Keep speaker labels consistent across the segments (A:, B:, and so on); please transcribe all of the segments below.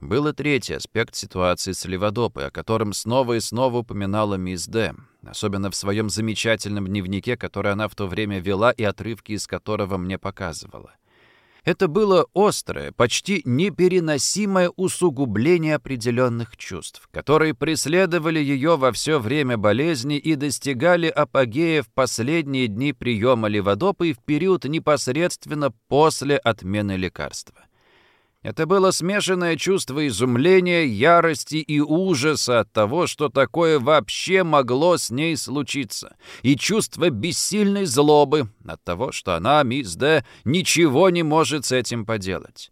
A: Был и третий аспект ситуации с Леводопой, о котором снова и снова упоминала мисс Д, особенно в своем замечательном дневнике, который она в то время вела и отрывки из которого мне показывала. Это было острое, почти непереносимое усугубление определенных чувств, которые преследовали ее во все время болезни и достигали апогея в последние дни приема леводопа и в период непосредственно после отмены лекарства. Это было смешанное чувство изумления, ярости и ужаса от того, что такое вообще могло с ней случиться, и чувство бессильной злобы от того, что она, мисс Д, ничего не может с этим поделать.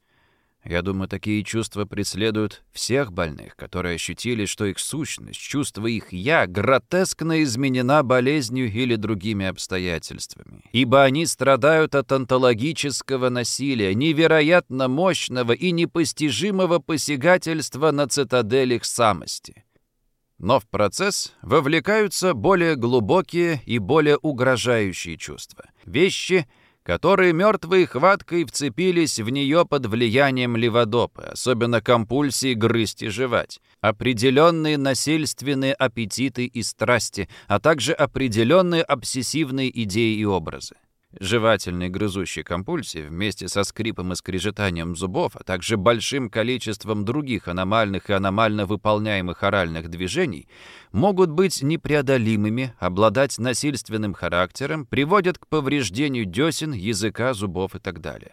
A: Я думаю, такие чувства преследуют всех больных, которые ощутили, что их сущность, чувство их «я» гротескно изменена болезнью или другими обстоятельствами. Ибо они страдают от онтологического насилия, невероятно мощного и непостижимого посягательства на цитадель их самости. Но в процесс вовлекаются более глубокие и более угрожающие чувства. Вещи — которые мертвой хваткой вцепились в нее под влиянием леводопы, особенно компульсии грызть и жевать, определенные насильственные аппетиты и страсти, а также определенные обсессивные идеи и образы. Жевательные грызущие компульсии вместе со скрипом и скрежетанием зубов, а также большим количеством других аномальных и аномально выполняемых оральных движений могут быть непреодолимыми, обладать насильственным характером, приводят к повреждению десен, языка, зубов и так далее.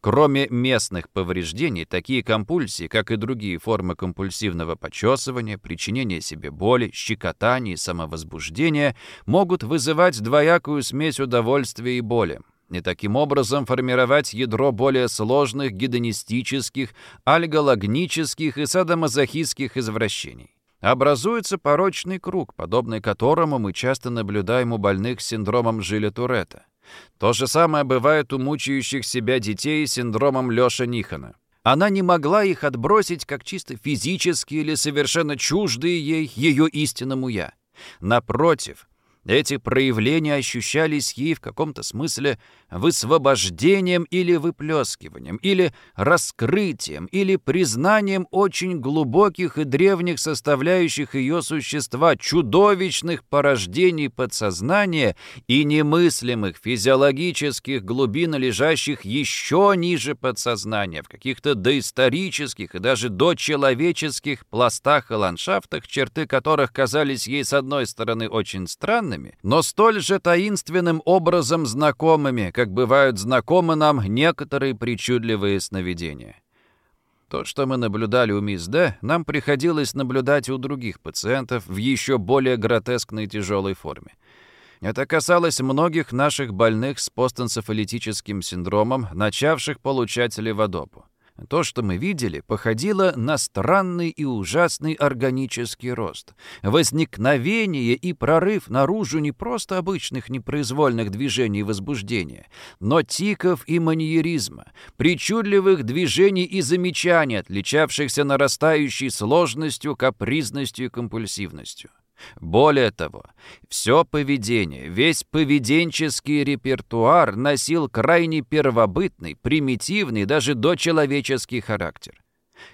A: Кроме местных повреждений, такие компульсии, как и другие формы компульсивного почесывания, причинения себе боли, щекотания и самовозбуждения, могут вызывать двоякую смесь удовольствия и боли и таким образом формировать ядро более сложных гедонистических, альгологнических и садомазохистских извращений. Образуется порочный круг, подобный которому мы часто наблюдаем у больных с синдромом Жиля-Туретта. То же самое бывает у мучающих себя детей с синдромом Лёша Нихана. Она не могла их отбросить как чисто физически или совершенно чуждые ей, ее истинному «я». Напротив, эти проявления ощущались ей в каком-то смысле высвобождением или выплескиванием, или раскрытием, или признанием очень глубоких и древних составляющих ее существа, чудовищных порождений подсознания и немыслимых физиологических глубин, лежащих еще ниже подсознания, в каких-то доисторических и даже дочеловеческих пластах и ландшафтах, черты которых казались ей с одной стороны очень странными, странными, но столь же таинственным образом знакомыми, как бывают знакомы нам некоторые причудливые сновидения. То, что мы наблюдали у мисс Д, нам приходилось наблюдать у других пациентов в еще более гротескной тяжелой форме. Это касалось многих наших больных с постэнцефалитическим синдромом, начавших получать леводопу. То, что мы видели, походило на странный и ужасный органический рост. Возникновение и прорыв наружу не просто обычных непроизвольных движений возбуждения, но тиков и маньеризма, причудливых движений и замечаний, отличавшихся нарастающей сложностью, капризностью и компульсивностью. Более того, все поведение, весь поведенческий репертуар носил крайне первобытный, примитивный, даже дочеловеческий характер.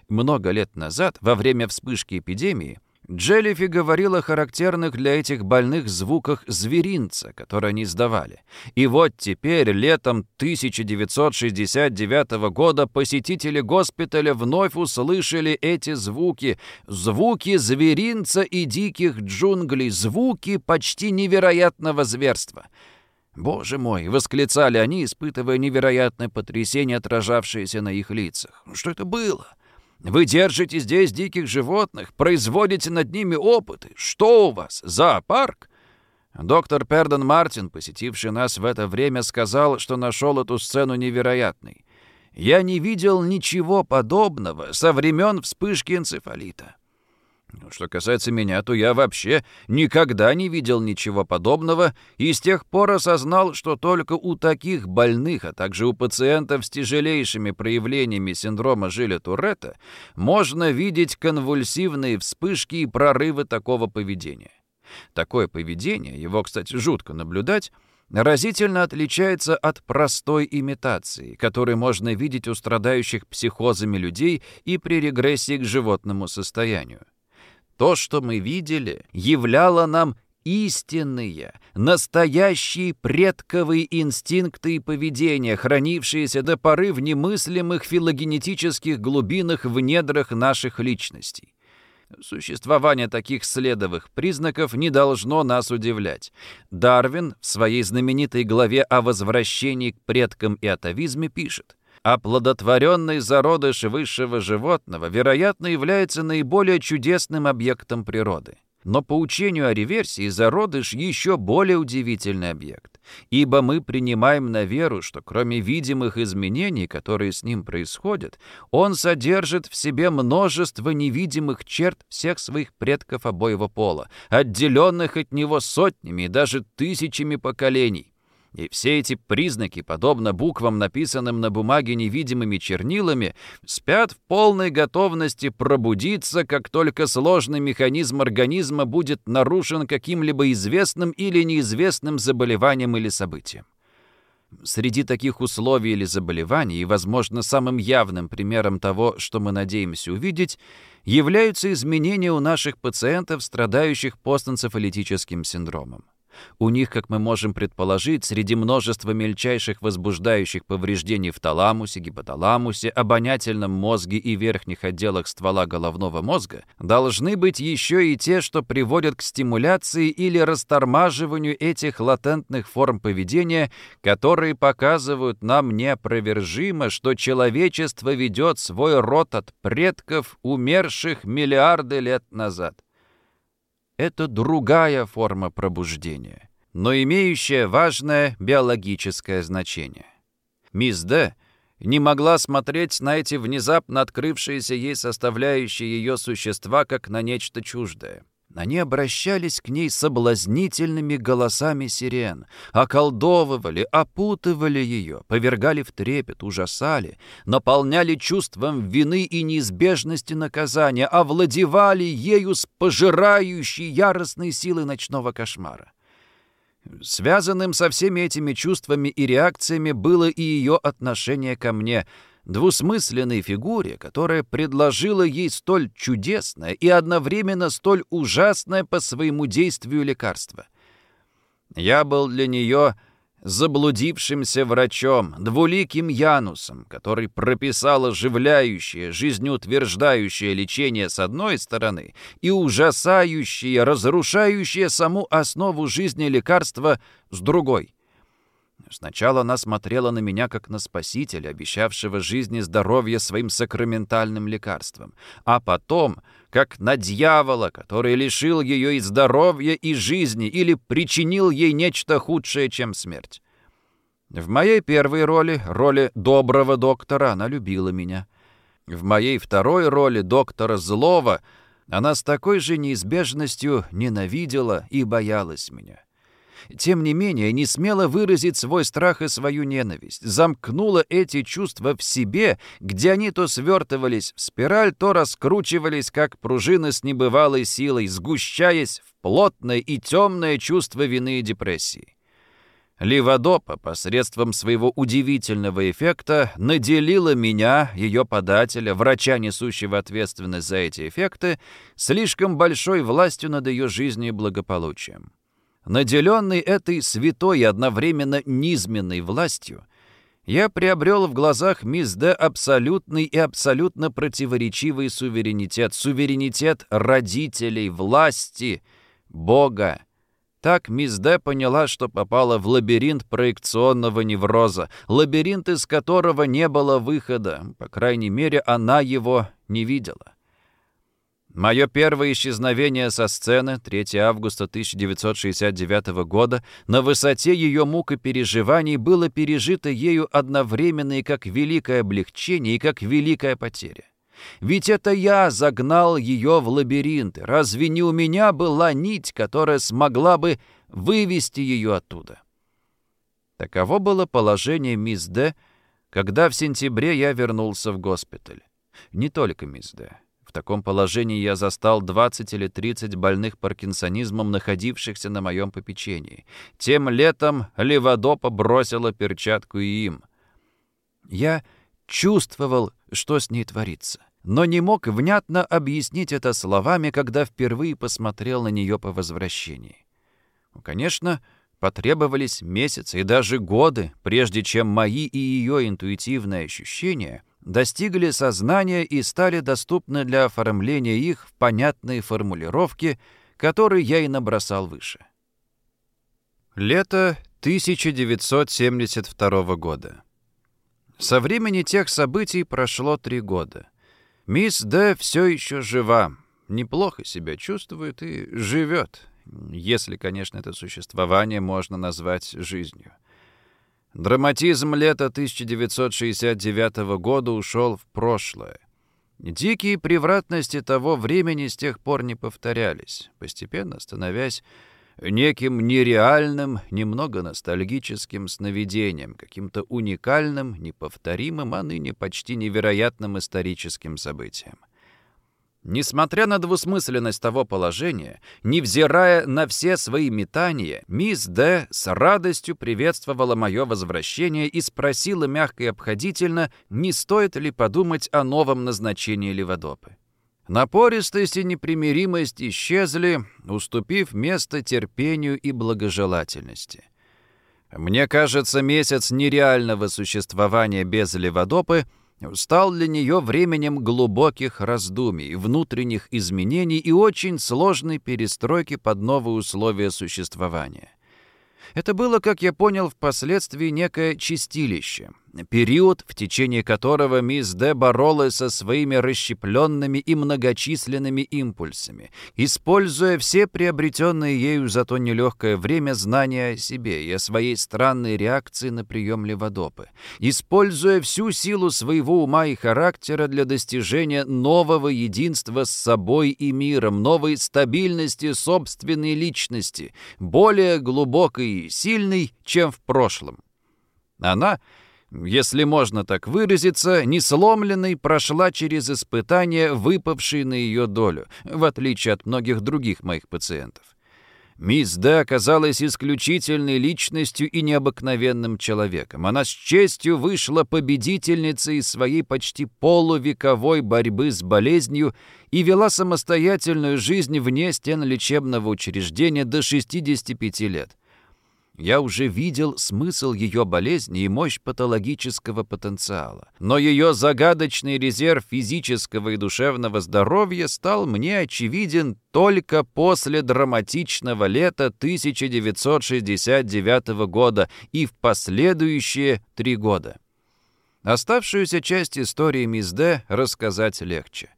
A: Много лет назад, во время вспышки эпидемии, Джеллифи говорил о характерных для этих больных звуках зверинца, которые они издавали. И вот теперь, летом 1969 года, посетители госпиталя вновь услышали эти звуки. Звуки зверинца и диких джунглей, звуки почти невероятного зверства. «Боже мой!» — восклицали они, испытывая невероятное потрясение, отражавшееся на их лицах. «Что это было?» Вы держите здесь диких животных, производите над ними опыты. Что у вас, зоопарк?» Доктор Перден Мартин, посетивший нас в это время, сказал, что нашел эту сцену невероятной. «Я не видел ничего подобного со времен вспышки энцефалита. Ну, что касается меня, то я вообще никогда не видел ничего подобного и с тех пор осознал, что только у таких больных, а также у пациентов с тяжелейшими проявлениями синдрома Жиля-Туретта можно видеть конвульсивные вспышки и прорывы такого поведения. Такое поведение, его, кстати, жутко наблюдать, разительно отличается от простой имитации, которую можно видеть у страдающих психозами людей и при регрессии к животному состоянию. То, что мы видели, являло нам истинные, настоящие предковые инстинкты и поведения, хранившиеся до поры в немыслимых филогенетических глубинах в недрах наших личностей. Существование таких следовых признаков не должно нас удивлять. Дарвин в своей знаменитой главе о возвращении к предкам и атовизме пишет, Оплодотворенный зародыш высшего животного, вероятно, является наиболее чудесным объектом природы. Но по учению о реверсии зародыш еще более удивительный объект, ибо мы принимаем на веру, что кроме видимых изменений, которые с ним происходят, он содержит в себе множество невидимых черт всех своих предков обоего пола, отделенных от него сотнями и даже тысячами поколений. И все эти признаки, подобно буквам, написанным на бумаге невидимыми чернилами, спят в полной готовности пробудиться, как только сложный механизм организма будет нарушен каким-либо известным или неизвестным заболеванием или событием. Среди таких условий или заболеваний, и, возможно, самым явным примером того, что мы надеемся увидеть, являются изменения у наших пациентов, страдающих постэнцефалитическим синдромом. У них, как мы можем предположить, среди множества мельчайших возбуждающих повреждений в таламусе, гипоталамусе, обонятельном мозге и верхних отделах ствола головного мозга должны быть еще и те, что приводят к стимуляции или растормаживанию этих латентных форм поведения, которые показывают нам неопровержимо, что человечество ведет свой род от предков, умерших миллиарды лет назад это другая форма пробуждения, но имеющая важное биологическое значение. Мисс Д. не могла смотреть на эти внезапно открывшиеся ей составляющие ее существа как на нечто чуждое. Они обращались к ней соблазнительными голосами сирен, околдовывали, опутывали ее, повергали в трепет, ужасали, наполняли чувством вины и неизбежности наказания, овладевали ею с пожирающей яростной силой ночного кошмара. Связанным со всеми этими чувствами и реакциями было и ее отношение ко мне — двусмысленной фигуре, которая предложила ей столь чудесное и одновременно столь ужасное по своему действию лекарство. Я был для нее заблудившимся врачом, двуликим Янусом, который прописал оживляющее, жизнеутверждающее лечение с одной стороны и ужасающее, разрушающее саму основу жизни лекарства с другой — Сначала она смотрела на меня как на спасителя, обещавшего жизнь и здоровье своим сакраментальным лекарством, а потом как на дьявола, который лишил ее и здоровья, и жизни, или причинил ей нечто худшее, чем смерть. В моей первой роли, роли доброго доктора, она любила меня. В моей второй роли доктора злого она с такой же неизбежностью ненавидела и боялась меня тем не менее не смела выразить свой страх и свою ненависть, замкнула эти чувства в себе, где они то свертывались в спираль, то раскручивались, как пружины с небывалой силой, сгущаясь в плотное и темное чувство вины и депрессии. Ливадопа посредством своего удивительного эффекта наделила меня, ее подателя, врача, несущего ответственность за эти эффекты, слишком большой властью над ее жизнью и благополучием. Наделенный этой святой и одновременно низменной властью, я приобрел в глазах мисс Д абсолютный и абсолютно противоречивый суверенитет, суверенитет родителей, власти, Бога. Так мисс Д поняла, что попала в лабиринт проекционного невроза, лабиринт, из которого не было выхода, по крайней мере, она его не видела. Мое первое исчезновение со сцены 3 августа 1969 года на высоте ее мук и переживаний было пережито ею одновременно и как великое облегчение, и как великая потеря. Ведь это я загнал ее в лабиринты. Разве не у меня была нить, которая смогла бы вывести ее оттуда? Таково было положение мисс Д, когда в сентябре я вернулся в госпиталь. Не только мисс Д. В таком положении я застал 20 или 30 больных паркинсонизмом, находившихся на моем попечении. Тем летом Левадопа бросила перчатку и им. Я чувствовал, что с ней творится, но не мог внятно объяснить это словами, когда впервые посмотрел на нее по возвращении. Конечно, потребовались месяцы и даже годы, прежде чем мои и ее интуитивные ощущения — достигли сознания и стали доступны для оформления их в понятные формулировки, которые я и набросал выше. Лето 1972 года. Со времени тех событий прошло три года. Мисс Д. все еще жива, неплохо себя чувствует и живет, если, конечно, это существование можно назвать жизнью. Драматизм лета 1969 года ушел в прошлое. Дикие превратности того времени с тех пор не повторялись, постепенно становясь неким нереальным, немного ностальгическим сновидением, каким-то уникальным, неповторимым, а ныне почти невероятным историческим событием. Несмотря на двусмысленность того положения, невзирая на все свои метания, мисс Д. с радостью приветствовала мое возвращение и спросила мягко и обходительно, не стоит ли подумать о новом назначении Леводопы. Напористость и непримиримость исчезли, уступив место терпению и благожелательности. Мне кажется, месяц нереального существования без Леводопы — стал для нее временем глубоких раздумий, внутренних изменений и очень сложной перестройки под новые условия существования. Это было, как я понял, впоследствии некое чистилище, период, в течение которого мисс Д. боролась со своими расщепленными и многочисленными импульсами, используя все приобретенные ею за то нелегкое время знания о себе и о своей странной реакции на прием леводопы, используя всю силу своего ума и характера для достижения нового единства с собой и миром, новой стабильности собственной личности, более глубокой и сильной, чем в прошлом. Она — если можно так выразиться, несломленной прошла через испытания, выпавшие на ее долю, в отличие от многих других моих пациентов. Мисс Д оказалась исключительной личностью и необыкновенным человеком. Она с честью вышла победительницей из своей почти полувековой борьбы с болезнью и вела самостоятельную жизнь вне стен лечебного учреждения до 65 лет. Я уже видел смысл ее болезни и мощь патологического потенциала. Но ее загадочный резерв физического и душевного здоровья стал мне очевиден только после драматичного лета 1969 года и в последующие три года. Оставшуюся часть истории мисс Д рассказать легче.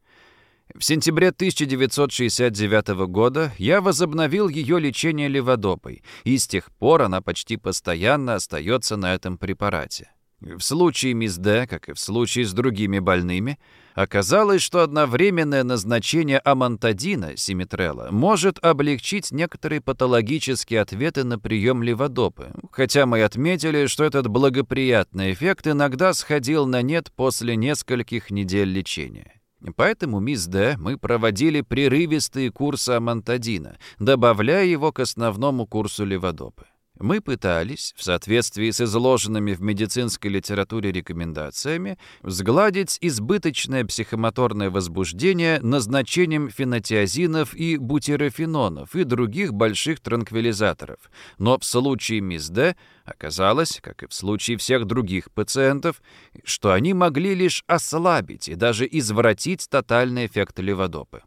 A: В сентябре 1969 года я возобновил ее лечение леводопой, и с тех пор она почти постоянно остается на этом препарате. В случае мисс Д, как и в случае с другими больными, оказалось, что одновременное назначение амантадина, симитрела, может облегчить некоторые патологические ответы на прием леводопы, хотя мы отметили, что этот благоприятный эффект иногда сходил на нет после нескольких недель лечения. Поэтому, мисс Д, мы проводили прерывистые курсы амантадина, добавляя его к основному курсу леводопы. Мы пытались, в соответствии с изложенными в медицинской литературе рекомендациями, сгладить избыточное психомоторное возбуждение назначением фенотиазинов и бутирофенонов и других больших транквилизаторов. Но в случае мисс оказалось, как и в случае всех других пациентов, что они могли лишь ослабить и даже извратить тотальный эффект леводопы.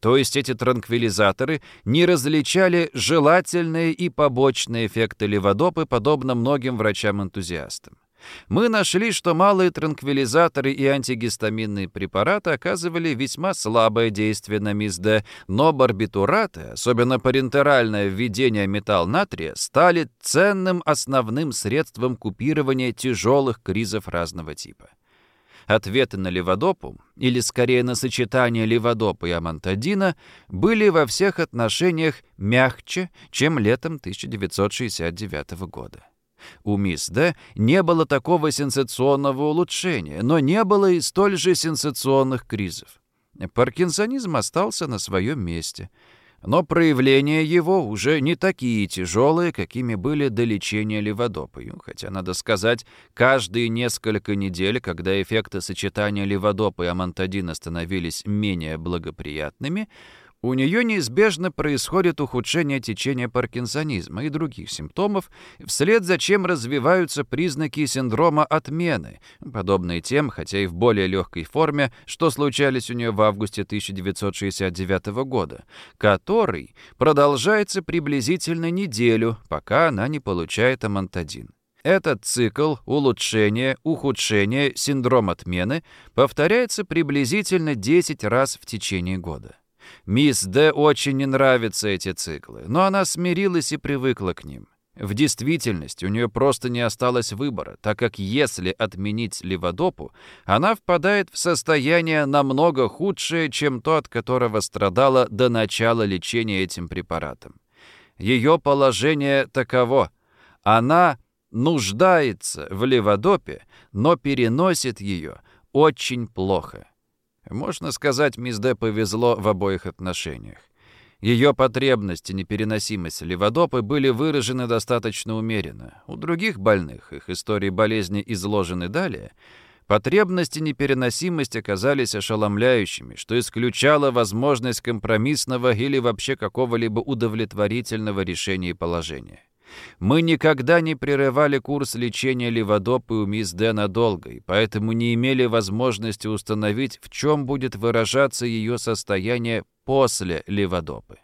A: То есть эти транквилизаторы не различали желательные и побочные эффекты леводопы, подобно многим врачам-энтузиастам. Мы нашли, что малые транквилизаторы и антигистаминные препараты оказывали весьма слабое действие на МИСД, но барбитураты, особенно парентеральное введение металл натрия, стали ценным основным средством купирования тяжелых кризов разного типа. Ответы на леводопу, или скорее на сочетание леводопа и амантадина, были во всех отношениях мягче, чем летом 1969 года. У мисс Д не было такого сенсационного улучшения, но не было и столь же сенсационных кризов. Паркинсонизм остался на своем месте. Но проявления его уже не такие тяжелые, какими были до лечения леводопой. Хотя, надо сказать, каждые несколько недель, когда эффекты сочетания леводопа и амантадина становились менее благоприятными, у нее неизбежно происходит ухудшение течения паркинсонизма и других симптомов, вслед за чем развиваются признаки синдрома отмены, подобные тем, хотя и в более легкой форме, что случались у нее в августе 1969 года, который продолжается приблизительно неделю, пока она не получает амантадин. Этот цикл улучшения, ухудшения, синдром отмены повторяется приблизительно 10 раз в течение года. Мисс Д очень не нравятся эти циклы, но она смирилась и привыкла к ним. В действительности у нее просто не осталось выбора, так как если отменить леводопу, она впадает в состояние намного худшее, чем то, от которого страдала до начала лечения этим препаратом. Ее положение таково. Она нуждается в леводопе, но переносит ее очень плохо. Можно сказать, мисс Д повезло в обоих отношениях. Ее потребности, непереносимость леводопы были выражены достаточно умеренно. У других больных, их истории болезни изложены далее, потребности непереносимость оказались ошеломляющими, что исключало возможность компромиссного или вообще какого-либо удовлетворительного решения положения. Мы никогда не прерывали курс лечения леводопы у мисс Д надолго, и поэтому не имели возможности установить, в чем будет выражаться ее состояние после леводопы.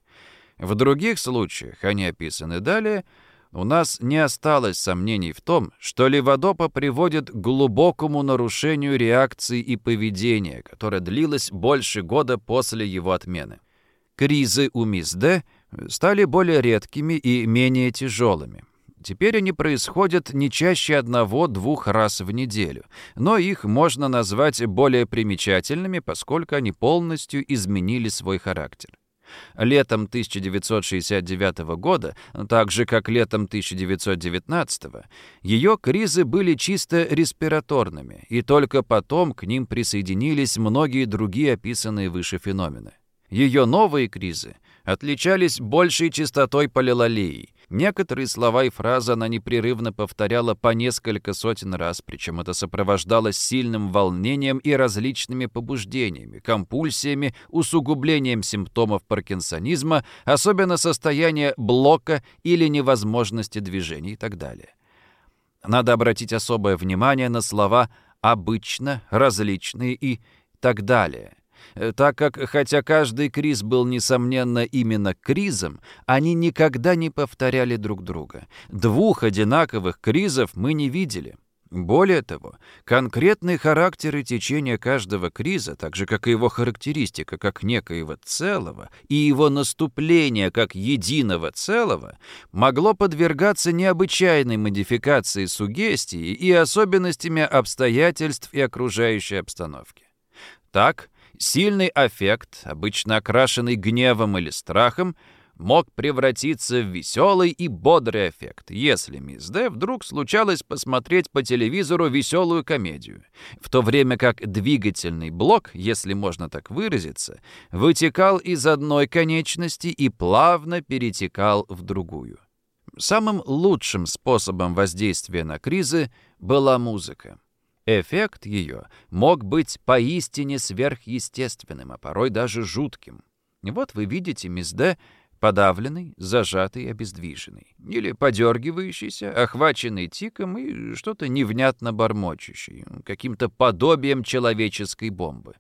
A: В других случаях, они описаны далее, у нас не осталось сомнений в том, что леводопа приводит к глубокому нарушению реакции и поведения, которое длилось больше года после его отмены. Кризы у мисс Д стали более редкими и менее тяжелыми. Теперь они происходят не чаще одного-двух раз в неделю, но их можно назвать более примечательными, поскольку они полностью изменили свой характер. Летом 1969 года, так же как летом 1919, ее кризы были чисто респираторными, и только потом к ним присоединились многие другие описанные выше феномены. Ее новые кризы отличались большей частотой полилолеи. Некоторые слова и фразы она непрерывно повторяла по несколько сотен раз, причем это сопровождалось сильным волнением и различными побуждениями, компульсиями, усугублением симптомов паркинсонизма, особенно состояния блока или невозможности движений и так далее. Надо обратить особое внимание на слова «обычно», «различные» и так далее – так как, хотя каждый криз был, несомненно, именно кризом, они никогда не повторяли друг друга. Двух одинаковых кризов мы не видели. Более того, конкретный характер и течение каждого криза, так же как и его характеристика как некоего целого и его наступление как единого целого, могло подвергаться необычайной модификации сугестии и особенностями обстоятельств и окружающей обстановки. Так, Сильный аффект, обычно окрашенный гневом или страхом, мог превратиться в веселый и бодрый эффект, если мисс Д вдруг случалось посмотреть по телевизору веселую комедию, в то время как двигательный блок, если можно так выразиться, вытекал из одной конечности и плавно перетекал в другую. Самым лучшим способом воздействия на кризы была музыка. Эффект ее мог быть поистине сверхъестественным, а порой даже жутким. Вот вы видите мисс Д. подавленный, зажатый, обездвиженный, или подергивающийся, охваченный тиком и что-то невнятно бормочущий, каким-то подобием человеческой бомбы.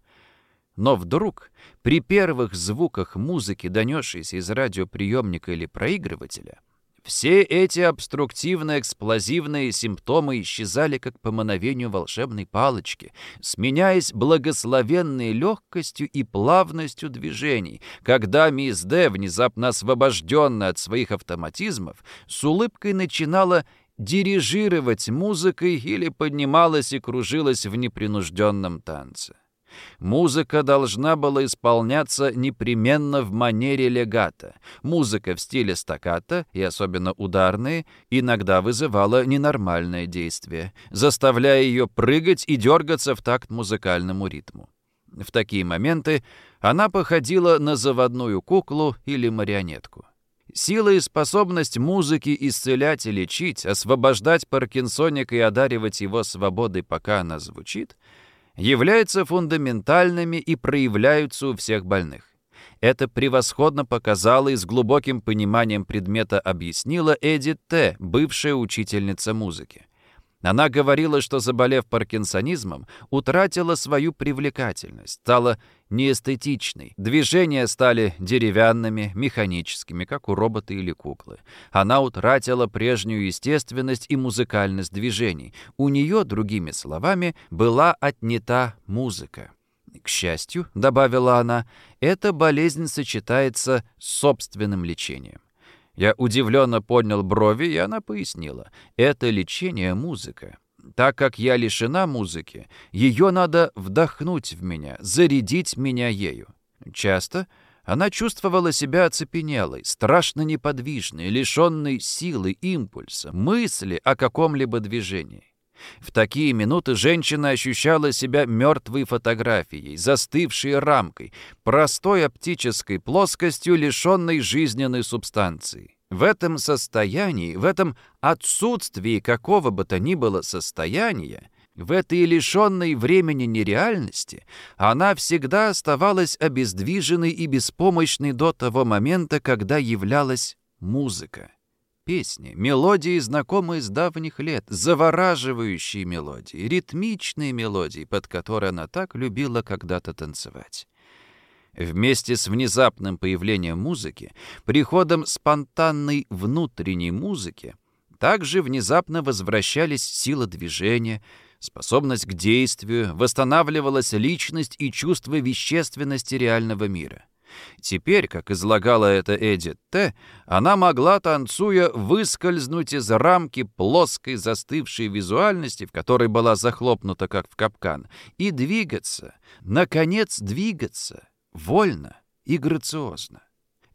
A: Но вдруг, при первых звуках музыки, донесшейся из радиоприемника или проигрывателя, все эти обструктивно-эксплозивные симптомы исчезали как по мановению волшебной палочки, сменяясь благословенной легкостью и плавностью движений, когда мисс Д, внезапно освобожденная от своих автоматизмов, с улыбкой начинала дирижировать музыкой или поднималась и кружилась в непринужденном танце. Музыка должна была исполняться непременно в манере легато. Музыка в стиле стаккато, и особенно ударные, иногда вызывала ненормальное действие, заставляя ее прыгать и дергаться в такт музыкальному ритму. В такие моменты она походила на заводную куклу или марионетку. Сила и способность музыки исцелять и лечить, освобождать паркинсоника и одаривать его свободой, пока она звучит, являются фундаментальными и проявляются у всех больных. Это превосходно показала и с глубоким пониманием предмета объяснила Эдит Т., бывшая учительница музыки. Она говорила, что, заболев паркинсонизмом, утратила свою привлекательность, стала неэстетичной. Движения стали деревянными, механическими, как у робота или куклы. Она утратила прежнюю естественность и музыкальность движений. У нее, другими словами, была отнята музыка. К счастью, добавила она, эта болезнь сочетается с собственным лечением. Я удивленно поднял брови, и она пояснила. Это лечение музыка. Так как я лишена музыки, ее надо вдохнуть в меня, зарядить меня ею. Часто она чувствовала себя оцепенелой, страшно неподвижной, лишенной силы, импульса, мысли о каком-либо движении. В такие минуты женщина ощущала себя мертвой фотографией, застывшей рамкой, простой оптической плоскостью, лишенной жизненной субстанции. В этом состоянии, в этом отсутствии какого бы то ни было состояния, в этой лишенной времени нереальности она всегда оставалась обездвиженной и беспомощной до того момента, когда являлась музыка. Песни, мелодии, знакомые с давних лет, завораживающие мелодии, ритмичные мелодии, под которые она так любила когда-то танцевать. Вместе с внезапным появлением музыки, приходом спонтанной внутренней музыки, также внезапно возвращались сила движения, способность к действию, восстанавливалась личность и чувство вещественности реального мира. Теперь, как излагала это Эдит Т., она могла, танцуя, выскользнуть из рамки плоской застывшей визуальности, в которой была захлопнута, как в капкан, и двигаться, наконец двигаться, вольно и грациозно.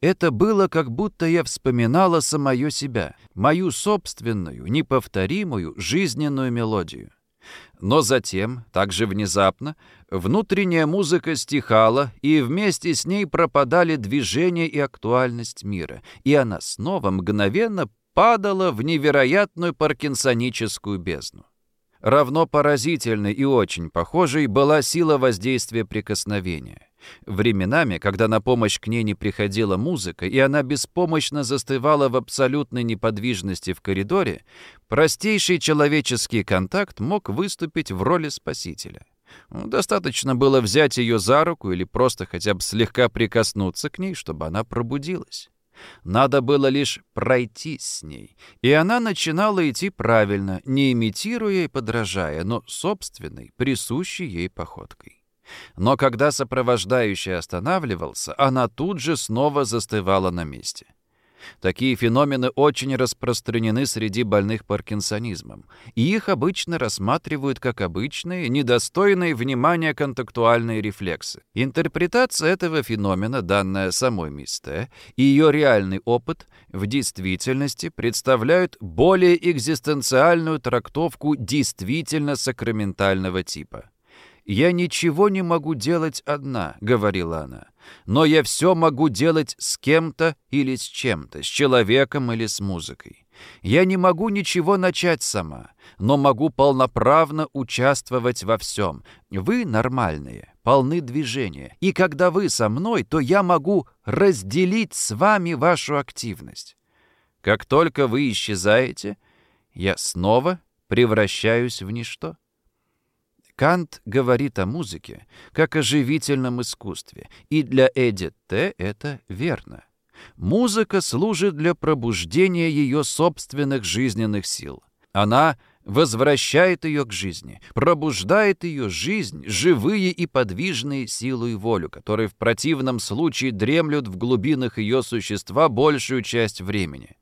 A: Это было, как будто я вспоминала самое себя, мою собственную, неповторимую жизненную мелодию. Но затем, также внезапно, внутренняя музыка стихала, и вместе с ней пропадали движение и актуальность мира, и она снова мгновенно падала в невероятную паркинсоническую бездну. Равно поразительной и очень похожей была сила воздействия прикосновения. Временами, когда на помощь к ней не приходила музыка, и она беспомощно застывала в абсолютной неподвижности в коридоре, простейший человеческий контакт мог выступить в роли спасителя. Достаточно было взять ее за руку или просто хотя бы слегка прикоснуться к ней, чтобы она пробудилась. Надо было лишь пройти с ней, и она начинала идти правильно, не имитируя и подражая, но собственной, присущей ей походкой. Но когда сопровождающий останавливался, она тут же снова застывала на месте. Такие феномены очень распространены среди больных паркинсонизмом, и их обычно рассматривают как обычные, недостойные внимания контактуальные рефлексы. Интерпретация этого феномена, данная самой мисс Т, и ее реальный опыт в действительности представляют более экзистенциальную трактовку действительно сакраментального типа. «Я ничего не могу делать одна», — говорила она, «но я все могу делать с кем-то или с чем-то, с человеком или с музыкой. Я не могу ничего начать сама, но могу полноправно участвовать во всем. Вы нормальные, полны движения, и когда вы со мной, то я могу разделить с вами вашу активность. Как только вы исчезаете, я снова превращаюсь в ничто. Кант говорит о музыке как о живительном искусстве, и для Эдит Т. это верно. Музыка служит для пробуждения ее собственных жизненных сил. Она возвращает ее к жизни, пробуждает ее жизнь, живые и подвижные силу и волю, которые в противном случае дремлют в глубинах ее существа большую часть времени.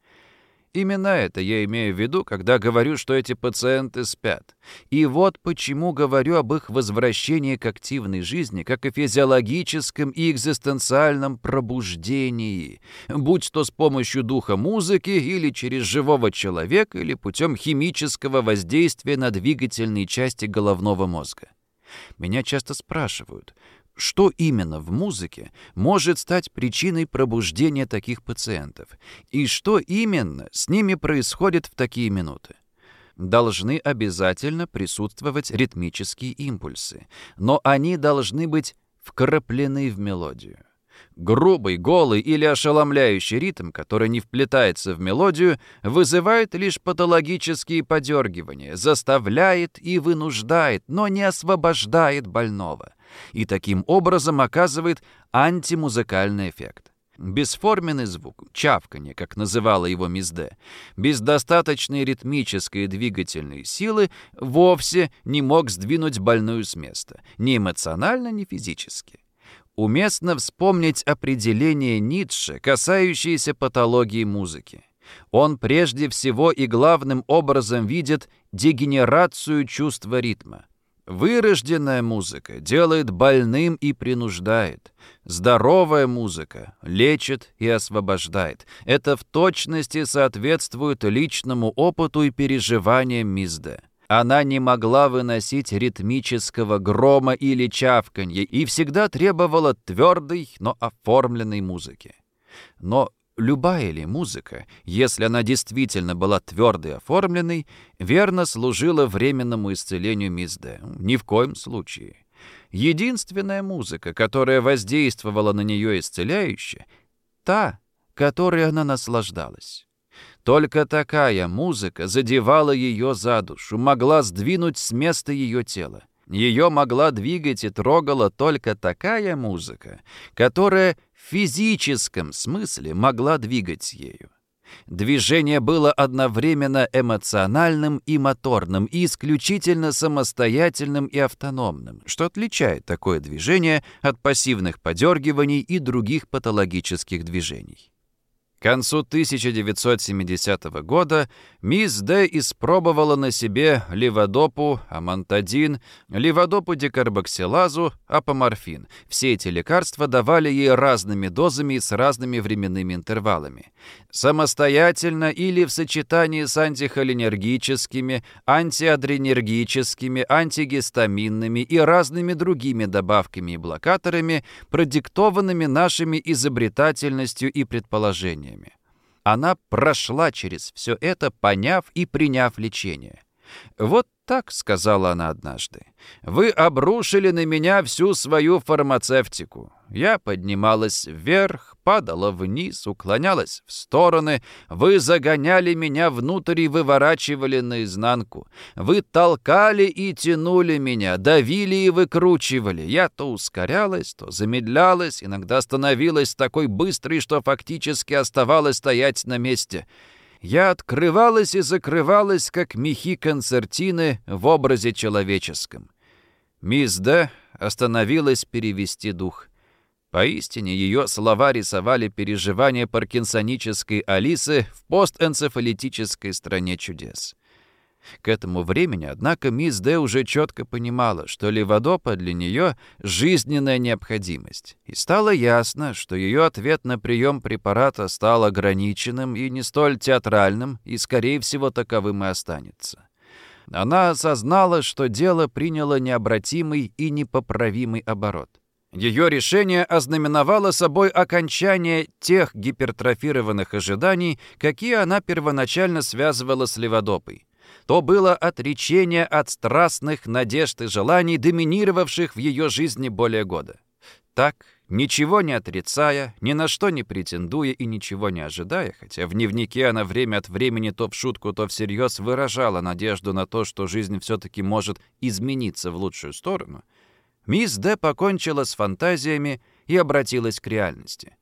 A: Именно это я имею в виду, когда говорю, что эти пациенты спят. И вот почему говорю об их возвращении к активной жизни, как о физиологическом и экзистенциальном пробуждении, будь то с помощью духа музыки или через живого человека или путем химического воздействия на двигательные части головного мозга. Меня часто спрашивают, Что именно в музыке может стать причиной пробуждения таких пациентов? И что именно с ними происходит в такие минуты? Должны обязательно присутствовать ритмические импульсы, но они должны быть вкраплены в мелодию. Грубый, голый или ошеломляющий ритм, который не вплетается в мелодию, вызывает лишь патологические подергивания, заставляет и вынуждает, но не освобождает больного. И таким образом оказывает антимузыкальный эффект. Бесформенный звук, чавканье, как называла его Мизде, без достаточной ритмической и двигательной силы вовсе не мог сдвинуть больную с места, ни эмоционально, ни физически. Уместно вспомнить определение Ницше, касающееся патологии музыки. Он прежде всего и главным образом видит дегенерацию чувства ритма. Вырожденная музыка делает больным и принуждает. Здоровая музыка лечит и освобождает. Это в точности соответствует личному опыту и переживаниям Мизде. Она не могла выносить ритмического грома или чавканья и всегда требовала твердой, но оформленной музыки. Но любая ли музыка, если она действительно была твердой оформленной, верно служила временному исцелению Мизде? Ни в коем случае. Единственная музыка, которая воздействовала на нее исцеляюще, та, которой она наслаждалась. Только такая музыка задевала ее за душу, могла сдвинуть с места ее тело. Ее могла двигать и трогала только такая музыка, которая физическом смысле могла двигать ею. Движение было одновременно эмоциональным и моторным, и исключительно самостоятельным и автономным, что отличает такое движение от пассивных подергиваний и других патологических движений. К концу 1970 года мисс Д испробовала на себе леводопу, амантадин, леводопу-декарбоксилазу, апоморфин. Все эти лекарства давали ей разными дозами и с разными временными интервалами. Самостоятельно или в сочетании с антихолинергическими, антиадренергическими, антигистаминными и разными другими добавками и блокаторами, продиктованными нашими изобретательностью и предположениями лечениями. Она прошла через все это, поняв и приняв лечение. «Вот так», — сказала она однажды, — «вы обрушили на меня всю свою фармацевтику. Я поднималась вверх, падала вниз, уклонялась в стороны. Вы загоняли меня внутрь и выворачивали наизнанку. Вы толкали и тянули меня, давили и выкручивали. Я то ускорялась, то замедлялась, иногда становилась такой быстрой, что фактически оставалась стоять на месте». Я открывалась и закрывалась, как мехи концертины в образе человеческом. Мисс Д. остановилась перевести дух. Поистине, ее слова рисовали переживания паркинсонической Алисы в постэнцефалитической стране чудес. К этому времени, однако, мисс Д уже четко понимала, что леводопа для нее — жизненная необходимость. И стало ясно, что ее ответ на прием препарата стал ограниченным и не столь театральным, и, скорее всего, таковым и останется. Она осознала, что дело приняло необратимый и непоправимый оборот. Ее решение ознаменовало собой окончание тех гипертрофированных ожиданий, какие она первоначально связывала с леводопой. То было отречение от страстных надежд и желаний, доминировавших в ее жизни более года. Так, ничего не отрицая, ни на что не претендуя и ничего не ожидая, хотя в дневнике она время от времени то в шутку, то всерьез выражала надежду на то, что жизнь все-таки может измениться в лучшую сторону — Мисс Д покончила с фантазиями и обратилась к реальности.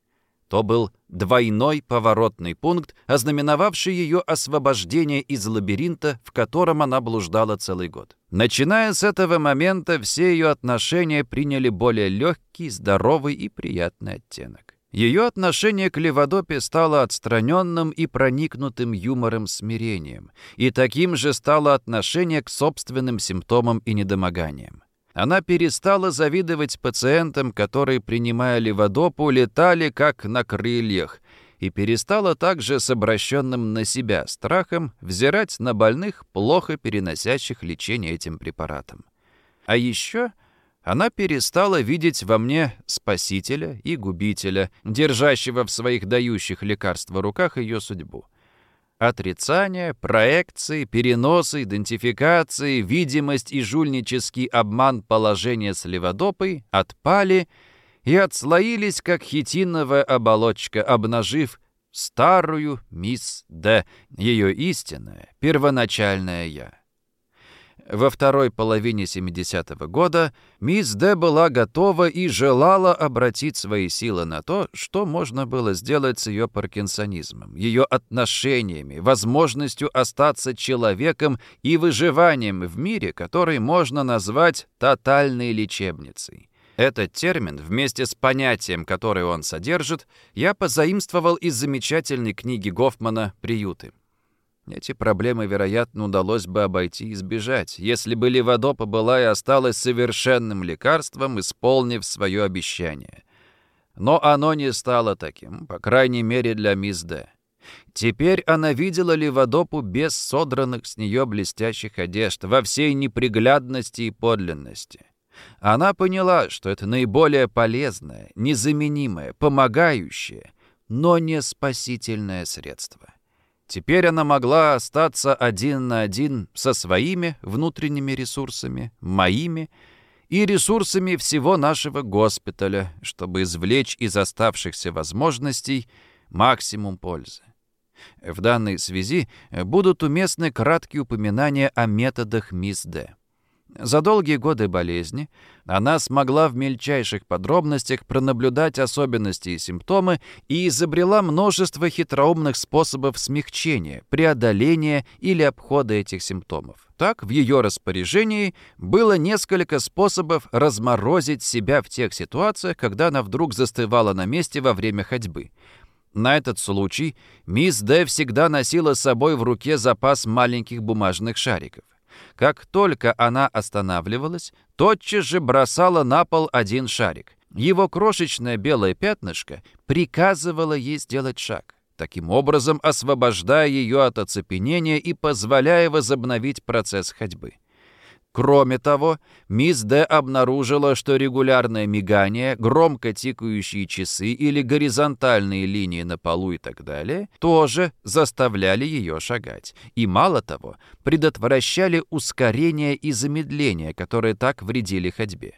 A: То был двойной поворотный пункт, ознаменовавший ее освобождение из лабиринта, в котором она блуждала целый год. Начиная с этого момента, все ее отношения приняли более легкий, здоровый и приятный оттенок. Ее отношение к Леводопе стало отстраненным и проникнутым юмором смирением, и таким же стало отношение к собственным симптомам и недомоганиям. Она перестала завидовать пациентам, которые, принимая леводопу, летали как на крыльях, и перестала также с обращенным на себя страхом взирать на больных, плохо переносящих лечение этим препаратом. А еще она перестала видеть во мне спасителя и губителя, держащего в своих дающих лекарства руках ее судьбу. Отрицание, проекции, переносы, идентификации, видимость и жульнический обман положения с леводопой отпали и отслоились, как хитиновая оболочка, обнажив старую мисс Д, ее истинное, первоначальное «я». Во второй половине 70-го года мисс Д была готова и желала обратить свои силы на то, что можно было сделать с ее паркинсонизмом, ее отношениями, возможностью остаться человеком и выживанием в мире, который можно назвать тотальной лечебницей. Этот термин, вместе с понятием, которое он содержит, я позаимствовал из замечательной книги Гофмана «Приюты». Эти проблемы, вероятно, удалось бы обойти и избежать, если бы Леводопа была и осталась совершенным лекарством, исполнив свое обещание. Но оно не стало таким, по крайней мере для мисс Д. Теперь она видела Леводопу без содранных с нее блестящих одежд, во всей неприглядности и подлинности. Она поняла, что это наиболее полезное, незаменимое, помогающее, но не спасительное средство. Теперь она могла остаться один на один со своими внутренними ресурсами, моими и ресурсами всего нашего госпиталя, чтобы извлечь из оставшихся возможностей максимум пользы. В данной связи будут уместны краткие упоминания о методах мисс Д. За долгие годы болезни она смогла в мельчайших подробностях пронаблюдать особенности и симптомы и изобрела множество хитроумных способов смягчения, преодоления или обхода этих симптомов. Так, в ее распоряжении было несколько способов разморозить себя в тех ситуациях, когда она вдруг застывала на месте во время ходьбы. На этот случай мисс Д всегда носила с собой в руке запас маленьких бумажных шариков. Как только она останавливалась, тотчас же бросала на пол один шарик. Его крошечное белое пятнышко приказывало ей сделать шаг, таким образом освобождая ее от оцепенения и позволяя возобновить процесс ходьбы. Кроме того, мисс Д обнаружила, что регулярное мигание, громко тикающие часы или горизонтальные линии на полу и так далее тоже заставляли ее шагать. И мало того, предотвращали ускорение и замедление, которые так вредили ходьбе.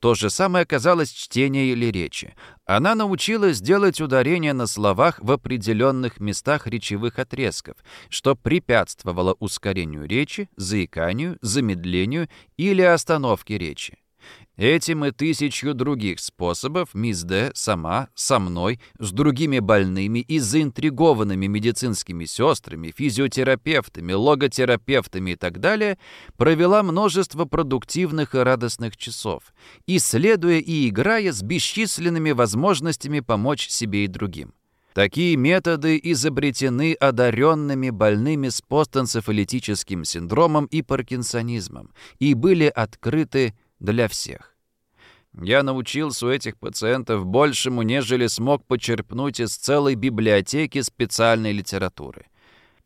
A: То же самое оказалось чтение или речи. Она научилась делать ударения на словах в определенных местах речевых отрезков, что препятствовало ускорению речи, заиканию, замедлению или остановке речи. Этим и тысячу других способов мисс Д. сама, со мной, с другими больными и заинтригованными медицинскими сестрами, физиотерапевтами, логотерапевтами и так далее провела множество продуктивных и радостных часов, исследуя и играя с бесчисленными возможностями помочь себе и другим. Такие методы изобретены одаренными больными с постэнцефалитическим синдромом и паркинсонизмом и были открыты для всех. Я научился у этих пациентов большему, нежели смог почерпнуть из целой библиотеки специальной литературы.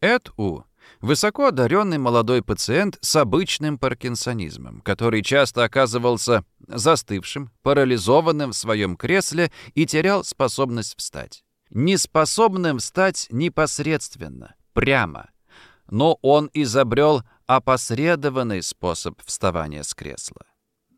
A: Эд У — высоко одаренный молодой пациент с обычным паркинсонизмом, который часто оказывался застывшим, парализованным в своем кресле и терял способность встать. Неспособным встать непосредственно, прямо. Но он изобрел опосредованный способ вставания с кресла.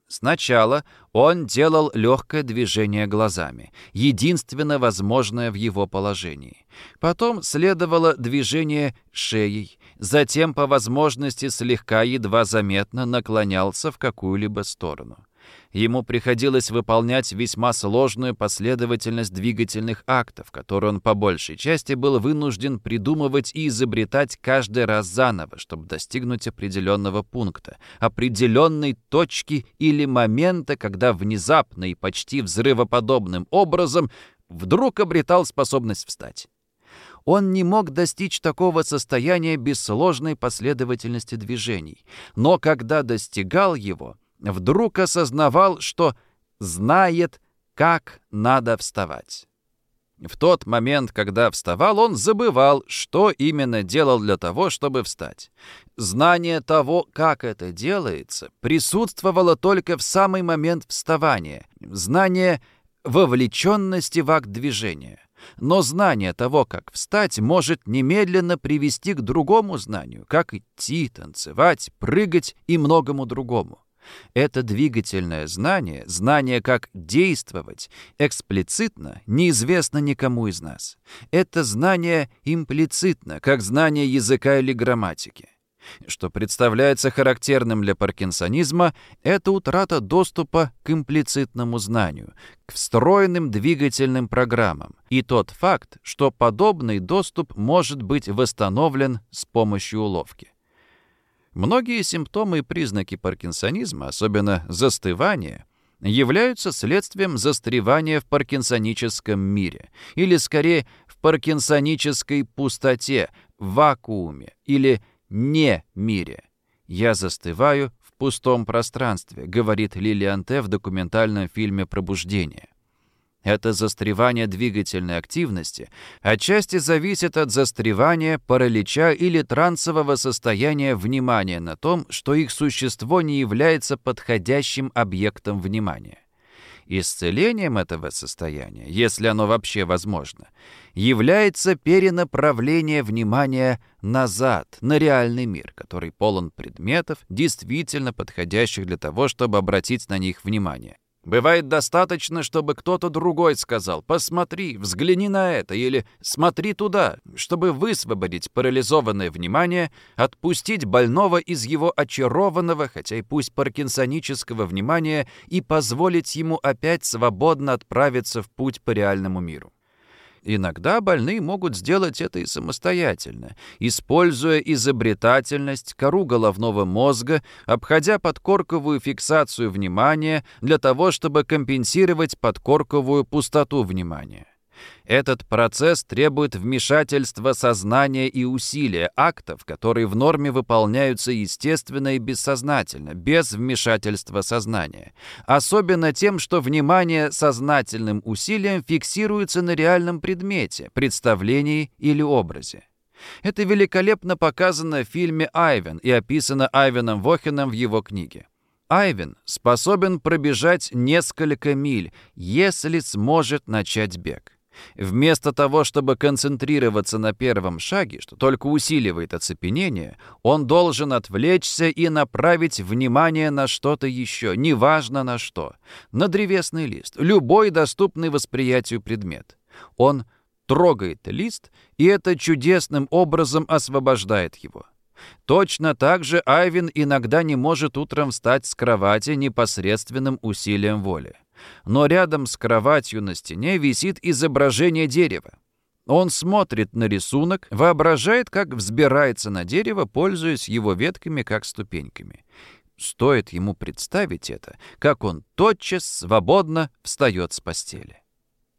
A: Сначала он делал легкое движение глазами, единственно возможное в его положении. Потом следовало движение шеей, затем по возможности слегка едва заметно наклонялся в какую-либо сторону. Ему приходилось выполнять весьма сложную последовательность двигательных актов, которые он по большей части был вынужден придумывать и изобретать каждый раз заново, чтобы достигнуть определенного пункта, определенной точки или момента, когда внезапно и почти взрывоподобным образом вдруг обретал способность встать. Он не мог достичь такого состояния без сложной последовательности движений, но когда достигал его — вдруг осознавал, что знает, как надо вставать. В тот момент, когда вставал, он забывал, что именно делал для того, чтобы встать. Знание того, как это делается, присутствовало только в самый момент вставания. Знание вовлеченности в акт движения. Но знание того, как встать, может немедленно привести к другому знанию, как идти, танцевать, прыгать и многому другому. Это двигательное знание, знание, как действовать, эксплицитно неизвестно никому из нас. Это знание имплицитно, как знание языка или грамматики. Что представляется характерным для паркинсонизма, это утрата доступа к имплицитному знанию, к встроенным двигательным программам, и тот факт, что подобный доступ может быть восстановлен с помощью уловки. Многие симптомы и признаки паркинсонизма, особенно застывание, являются следствием застревания в паркинсоническом мире, или скорее в паркинсонической пустоте, вакууме или не мире. «Я застываю в пустом пространстве», говорит Лилиан Т. в документальном фильме «Пробуждение». Это застревание двигательной активности отчасти зависит от застревания, паралича или трансового состояния внимания на том, что их существо не является подходящим объектом внимания. Исцелением этого состояния, если оно вообще возможно, является перенаправление внимания назад, на реальный мир, который полон предметов, действительно подходящих для того, чтобы обратить на них внимание. Бывает достаточно, чтобы кто-то другой сказал «посмотри, взгляни на это» или «смотри туда», чтобы высвободить парализованное внимание, отпустить больного из его очарованного, хотя и пусть паркинсонического внимания, и позволить ему опять свободно отправиться в путь по реальному миру. Иногда больные могут сделать это и самостоятельно, используя изобретательность, кору головного мозга, обходя подкорковую фиксацию внимания для того, чтобы компенсировать подкорковую пустоту внимания. Этот процесс требует вмешательства сознания и усилия актов, которые в норме выполняются естественно и бессознательно, без вмешательства сознания. Особенно тем, что внимание сознательным усилием фиксируется на реальном предмете, представлении или образе. Это великолепно показано в фильме «Айвен» и описано Айвеном Вохином в его книге. Айвен способен пробежать несколько миль, если сможет начать бег. Вместо того, чтобы концентрироваться на первом шаге, что только усиливает оцепенение, он должен отвлечься и направить внимание на что-то еще, неважно на что. На древесный лист, любой доступный восприятию предмет. Он трогает лист, и это чудесным образом освобождает его. Точно так же Айвин иногда не может утром встать с кровати непосредственным усилием воли но рядом с кроватью на стене висит изображение дерева. Он смотрит на рисунок, воображает, как взбирается на дерево, пользуясь его ветками как ступеньками. Стоит ему представить это, как он тотчас свободно встает с постели.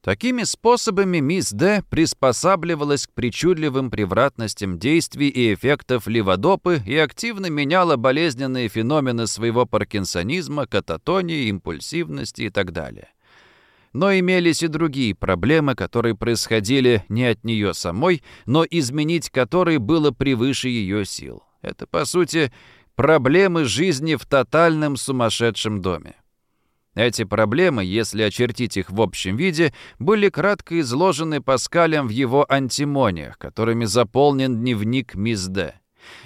A: Такими способами мисс Д приспосабливалась к причудливым превратностям действий и эффектов леводопы и активно меняла болезненные феномены своего паркинсонизма, кататонии, импульсивности и так далее. Но имелись и другие проблемы, которые происходили не от нее самой, но изменить которые было превыше ее сил. Это, по сути, проблемы жизни в тотальном сумасшедшем доме. Эти проблемы, если очертить их в общем виде, были кратко изложены Паскалем в его антимониях, которыми заполнен дневник Д.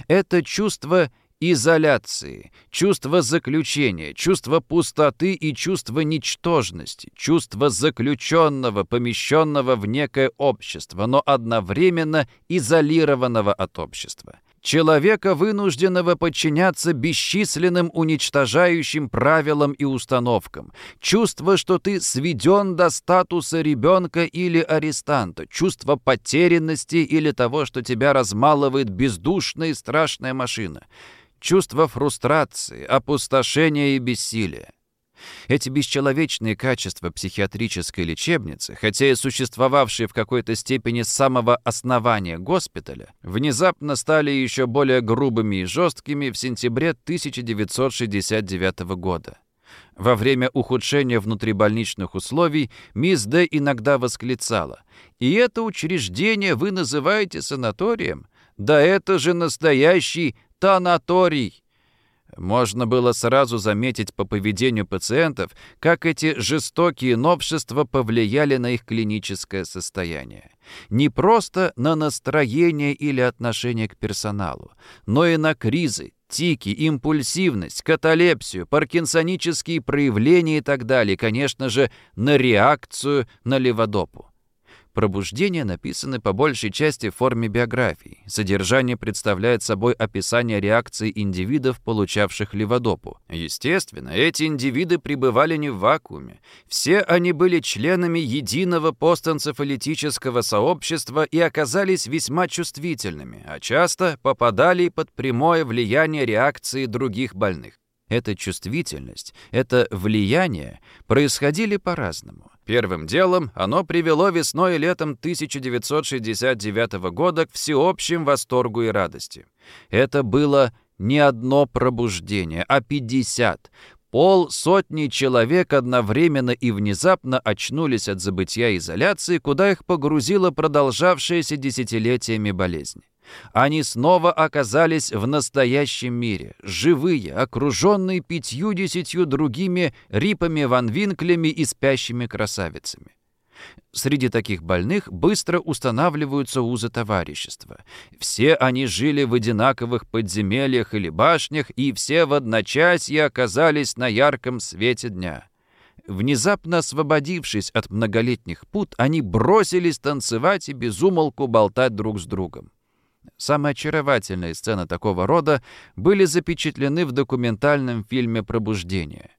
A: Это чувство изоляции, чувство заключения, чувство пустоты и чувство ничтожности, чувство заключенного, помещенного в некое общество, но одновременно изолированного от общества человека, вынужденного подчиняться бесчисленным уничтожающим правилам и установкам, чувство, что ты сведен до статуса ребенка или арестанта, чувство потерянности или того, что тебя размалывает бездушная и страшная машина, чувство фрустрации, опустошения и бессилия. Эти бесчеловечные качества психиатрической лечебницы, хотя и существовавшие в какой-то степени с самого основания госпиталя, внезапно стали еще более грубыми и жесткими в сентябре 1969 года. Во время ухудшения внутрибольничных условий мисс Д иногда восклицала. «И это учреждение вы называете санаторием? Да это же настоящий танаторий!» Можно было сразу заметить по поведению пациентов, как эти жестокие новшества повлияли на их клиническое состояние. Не просто на настроение или отношение к персоналу, но и на кризы, тики, импульсивность, каталепсию, паркинсонические проявления и так далее, конечно же, на реакцию на леводопу. Пробуждения написаны по большей части в форме биографий. Содержание представляет собой описание реакции индивидов, получавших леводопу. Естественно, эти индивиды пребывали не в вакууме. Все они были членами единого постэнцефалитического сообщества и оказались весьма чувствительными, а часто попадали под прямое влияние реакции других больных. Эта чувствительность, это влияние происходили по-разному. Первым делом оно привело весной и летом 1969 года к всеобщим восторгу и радости. Это было не одно пробуждение, а 50. Пол сотни человек одновременно и внезапно очнулись от забытия изоляции, куда их погрузила продолжавшаяся десятилетиями болезнь. Они снова оказались в настоящем мире, живые, окруженные пятью-десятью другими рипами-ванвинклями и спящими красавицами. Среди таких больных быстро устанавливаются узы товарищества. Все они жили в одинаковых подземельях или башнях, и все в одночасье оказались на ярком свете дня. Внезапно освободившись от многолетних пут, они бросились танцевать и безумолку болтать друг с другом. Самые очаровательные сцены такого рода были запечатлены в документальном фильме «Пробуждение».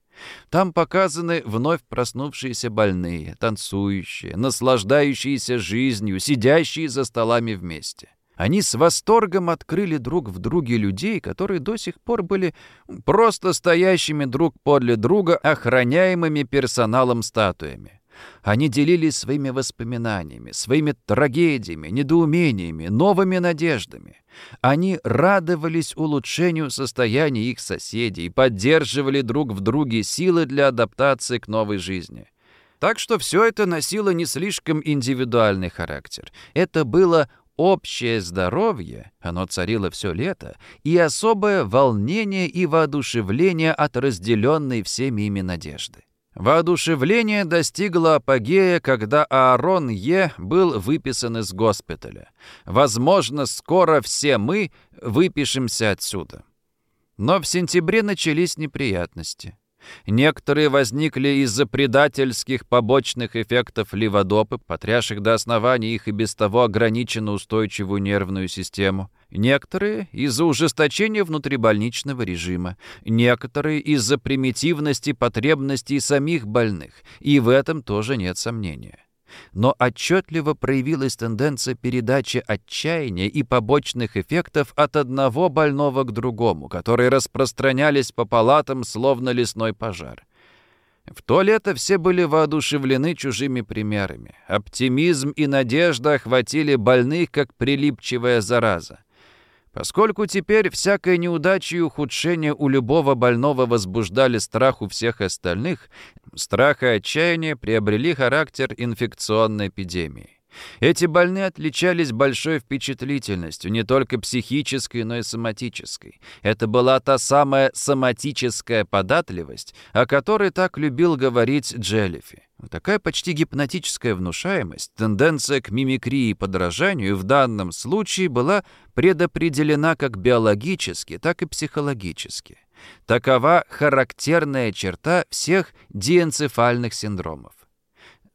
A: Там показаны вновь проснувшиеся больные, танцующие, наслаждающиеся жизнью, сидящие за столами вместе. Они с восторгом открыли друг в друге людей, которые до сих пор были просто стоящими друг подле друга, охраняемыми персоналом статуями. Они делились своими воспоминаниями, своими трагедиями, недоумениями, новыми надеждами. Они радовались улучшению состояния их соседей, поддерживали друг в друге силы для адаптации к новой жизни. Так что все это носило не слишком индивидуальный характер. Это было общее здоровье, оно царило все лето, и особое волнение и воодушевление от разделенной всеми ими надежды. Воодушевление достигло апогея, когда Аарон Е. был выписан из госпиталя. Возможно, скоро все мы выпишемся отсюда. Но в сентябре начались неприятности. Некоторые возникли из-за предательских побочных эффектов ливодопы, потрясших до основания их и без того ограниченно устойчивую нервную систему. Некоторые из-за ужесточения внутрибольничного режима, некоторые из-за примитивности потребностей самих больных, и в этом тоже нет сомнения. Но отчетливо проявилась тенденция передачи отчаяния и побочных эффектов от одного больного к другому, которые распространялись по палатам, словно лесной пожар. В то лето все были воодушевлены чужими примерами. Оптимизм и надежда охватили больных, как прилипчивая зараза. Поскольку теперь всякая неудача и ухудшение у любого больного возбуждали страх у всех остальных, страх и отчаяние приобрели характер инфекционной эпидемии. Эти больные отличались большой впечатлительностью, не только психической, но и соматической. Это была та самая соматическая податливость, о которой так любил говорить Джеллифи. Такая почти гипнотическая внушаемость, тенденция к мимикрии и подражанию в данном случае была предопределена как биологически, так и психологически. Такова характерная черта всех диэнцефальных синдромов.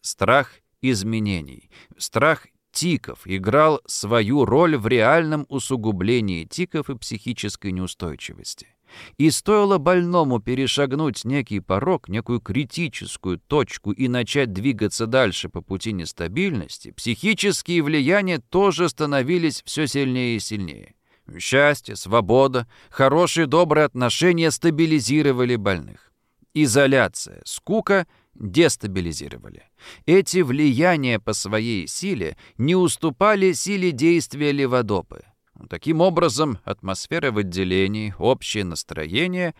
A: Страх изменений, страх тиков играл свою роль в реальном усугублении тиков и психической неустойчивости. И стоило больному перешагнуть некий порог, некую критическую точку и начать двигаться дальше по пути нестабильности, психические влияния тоже становились все сильнее и сильнее. Счастье, свобода, хорошие добрые отношения стабилизировали больных. Изоляция, скука дестабилизировали. Эти влияния по своей силе не уступали силе действия леводопы. Таким образом, атмосфера в отделении, общее настроение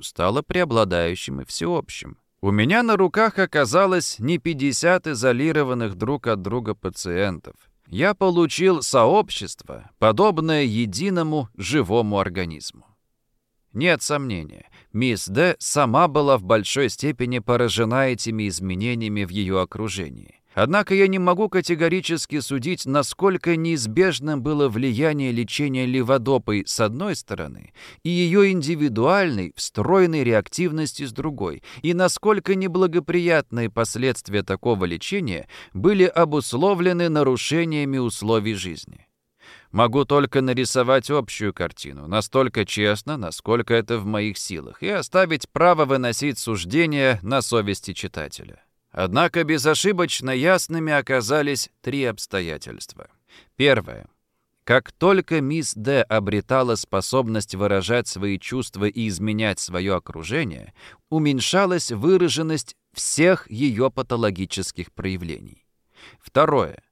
A: стало преобладающим и всеобщим. У меня на руках оказалось не 50 изолированных друг от друга пациентов. Я получил сообщество, подобное единому живому организму. Нет сомнения, мисс Д. сама была в большой степени поражена этими изменениями в ее окружении. Однако я не могу категорически судить, насколько неизбежным было влияние лечения леводопой с одной стороны и ее индивидуальной, встроенной реактивности с другой, и насколько неблагоприятные последствия такого лечения были обусловлены нарушениями условий жизни. Могу только нарисовать общую картину, настолько честно, насколько это в моих силах, и оставить право выносить суждения на совести читателя. Однако безошибочно ясными оказались три обстоятельства. Первое. Как только мисс Д. обретала способность выражать свои чувства и изменять свое окружение, уменьшалась выраженность всех ее патологических проявлений. Второе.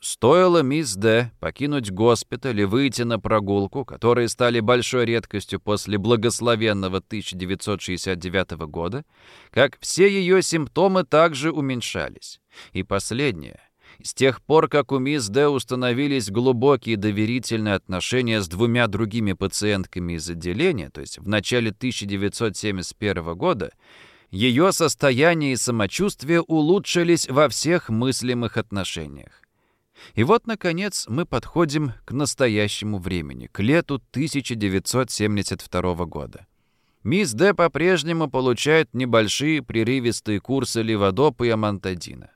A: Стоило мисс Д. покинуть госпиталь и выйти на прогулку, которые стали большой редкостью после благословенного 1969 года, как все ее симптомы также уменьшались. И последнее. С тех пор, как у мисс Д. установились глубокие доверительные отношения с двумя другими пациентками из отделения, то есть в начале 1971 года, ее состояние и самочувствие улучшились во всех мыслимых отношениях. И вот, наконец, мы подходим к настоящему времени, к лету 1972 года. Мисс Д по-прежнему получает небольшие прерывистые курсы леводопа и амантадина.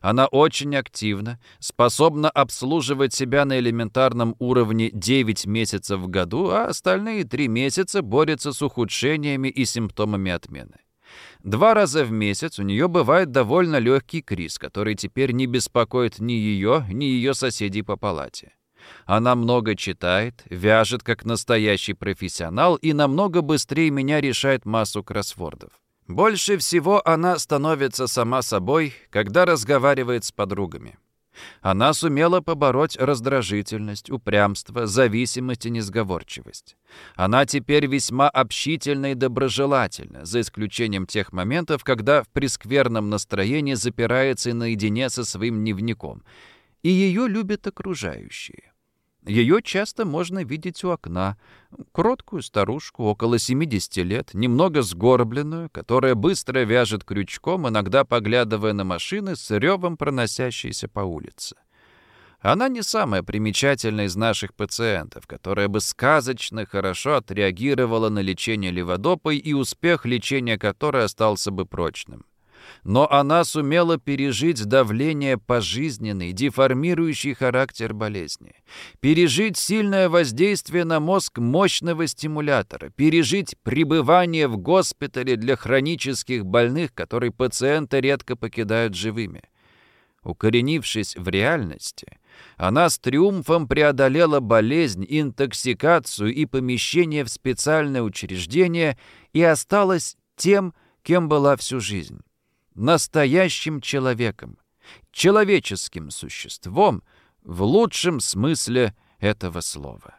A: Она очень активна, способна обслуживать себя на элементарном уровне 9 месяцев в году, а остальные 3 месяца борется с ухудшениями и симптомами отмены. Два раза в месяц у нее бывает довольно легкий криз, который теперь не беспокоит ни ее, ни ее соседей по палате. Она много читает, вяжет как настоящий профессионал и намного быстрее меня решает массу кроссвордов. Больше всего она становится сама собой, когда разговаривает с подругами. Она сумела побороть раздражительность, упрямство, зависимость и несговорчивость. Она теперь весьма общительна и доброжелательна, за исключением тех моментов, когда в прескверном настроении запирается наедине со своим дневником. И ее любят окружающие. Ее часто можно видеть у окна. Кроткую старушку, около 70 лет, немного сгорбленную, которая быстро вяжет крючком, иногда поглядывая на машины с ревом проносящиеся по улице. Она не самая примечательная из наших пациентов, которая бы сказочно хорошо отреагировала на лечение леводопой и успех лечения которой остался бы прочным но она сумела пережить давление пожизненный, деформирующий характер болезни, пережить сильное воздействие на мозг мощного стимулятора, пережить пребывание в госпитале для хронических больных, которые пациенты редко покидают живыми. Укоренившись в реальности, она с триумфом преодолела болезнь, интоксикацию и помещение в специальное учреждение и осталась тем, кем была всю жизнь настоящим человеком, человеческим существом в лучшем смысле этого слова.